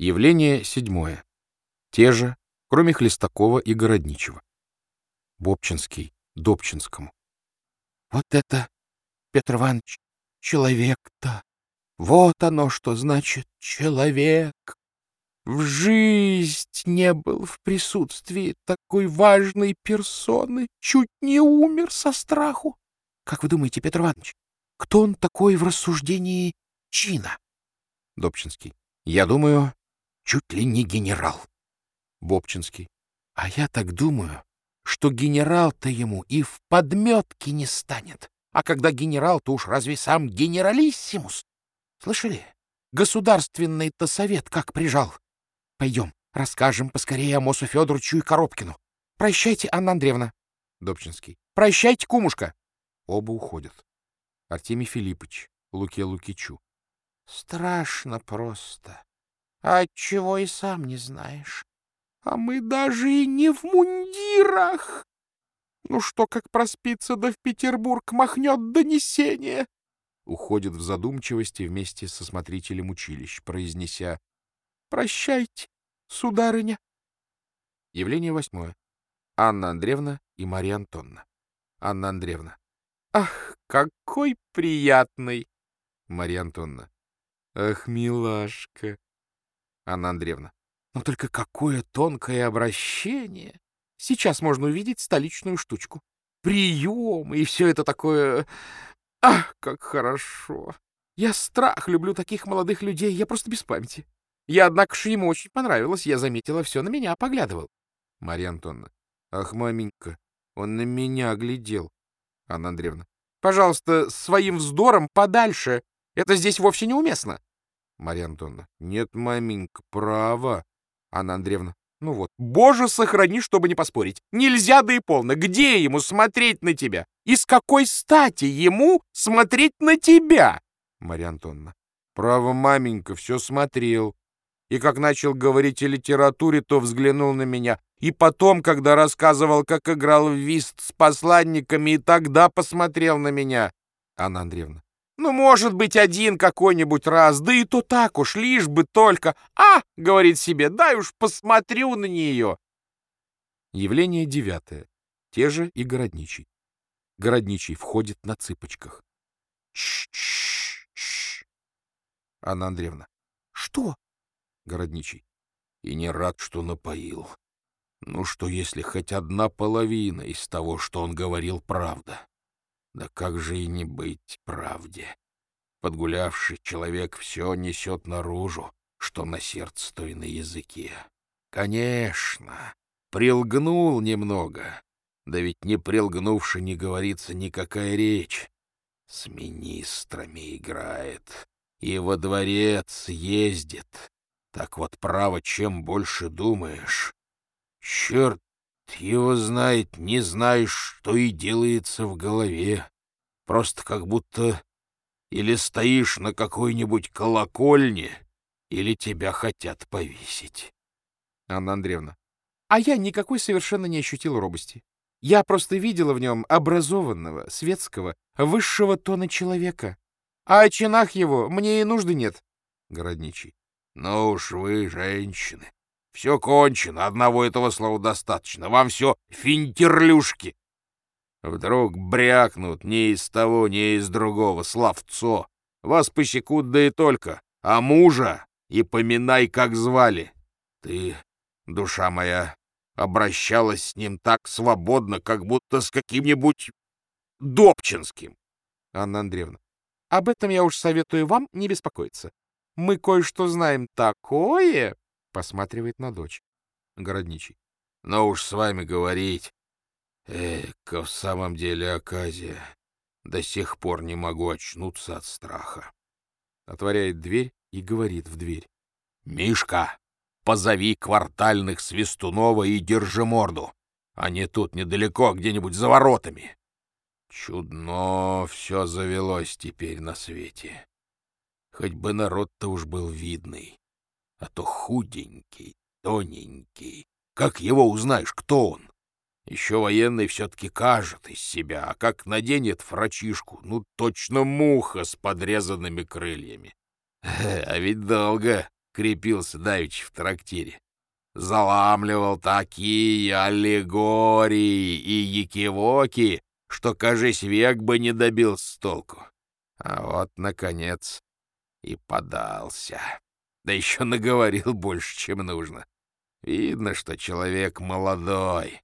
Явление седьмое. Те же, кроме Хлестакова и Городничего. Бобчинский, Добчинскому. Вот это, Петр Иванович, человек-то. Вот оно что значит человек. В жизнь не был в присутствии такой важной персоны. Чуть не умер со страху. Как вы думаете, Петр Иванович, кто он такой в рассуждении чина? Добчинский. Я думаю, чуть ли не генерал. Бобчинский. А я так думаю, что генерал-то ему и в подметке не станет. А когда генерал, то уж разве сам генералиссимус? Слышали? Государственный-то совет как прижал. Пойдем, расскажем поскорее Амосу Федоровичу и Коробкину. Прощайте, Анна Андреевна. Добчинский. Прощайте, кумушка. Оба уходят. Артемий Филиппович, Луке Лукичу. Страшно просто. А отчего и сам не знаешь. А мы даже и не в мундирах. Ну что, как проспится, да в Петербург махнет донесение. Уходит в задумчивости вместе со смотрителем училищ, произнеся «Прощайте, сударыня». Явление восьмое. Анна Андреевна и Мария Антонна. Анна Андреевна. Ах, какой приятный! Мария Антонна. Ах, милашка. Анна Андреевна. Но только какое тонкое обращение! Сейчас можно увидеть столичную штучку. Прием и все это такое... Ах, как хорошо! Я страх люблю таких молодых людей, я просто без памяти. Я, однако же, ему очень понравилось, я заметила, все на меня поглядывал. Марья Антоновна. Ах, маменька, он на меня глядел. Анна Андреевна. Пожалуйста, своим вздором подальше. Это здесь вовсе неуместно. Марья Антоновна. Нет, маменька, право. Анна Андреевна. Ну вот, боже, сохрани, чтобы не поспорить. Нельзя, да и полно. Где ему смотреть на тебя? И с какой стати ему смотреть на тебя? Марья Антоновна. Право, маменька, все смотрел. И как начал говорить о литературе, то взглянул на меня. И потом, когда рассказывал, как играл в вист с посланниками, и тогда посмотрел на меня. Анна Андреевна. Ну, может быть, один какой-нибудь раз, да и то так уж, лишь бы только... А, говорит себе, дай уж посмотрю на нее. Явление девятое. Те же и Городничий. Городничий входит на цыпочках. Ч-ч-ч. Анна Андреевна. Что? Городничий. И не рад, что напоил. Ну что, если хоть одна половина из того, что он говорил, правда? Да как же и не быть правде? Подгулявший человек все несет наружу, что на сердце, то на языке. Конечно, прилгнул немного, да ведь не прилгнувши не говорится никакая речь. С министрами играет и во дворец ездит. Так вот, право, чем больше думаешь, черт его знает, не знаешь, что и делается в голове. Просто как будто или стоишь на какой-нибудь колокольне, или тебя хотят повесить. Анна Андреевна. А я никакой совершенно не ощутил робости. Я просто видела в нем образованного, светского, высшего тона человека. А о чинах его мне и нужды нет. Городничий. Ну уж вы, женщины, все кончено, одного этого слова достаточно. Вам все финтерлюшки. Вдруг брякнут ни из того, ни из другого, славцо. Вас посекут, да и только. А мужа и поминай, как звали. Ты, душа моя, обращалась с ним так свободно, как будто с каким-нибудь Добчинским. Анна Андреевна, об этом я уж советую вам не беспокоиться. Мы кое-что знаем такое, Посматривает на дочь. Городничий. Но уж с вами говорить. Эка, в самом деле оказия. До сих пор не могу очнуться от страха. Отворяет дверь и говорит в дверь. «Мишка, позови квартальных Свистунова и держи морду. Они тут недалеко, где-нибудь за воротами». Чудно все завелось теперь на свете. Хоть бы народ-то уж был видный а то худенький, тоненький. Как его узнаешь, кто он? Еще военный все-таки кажет из себя, а как наденет фрачишку, ну точно муха с подрезанными крыльями. Э, а ведь долго крепился Давич в трактире. Заламливал такие аллегории и якивоки, что, кажись, век бы не добил с толку. А вот, наконец, и подался. Да еще наговорил больше, чем нужно. Видно, что человек молодой.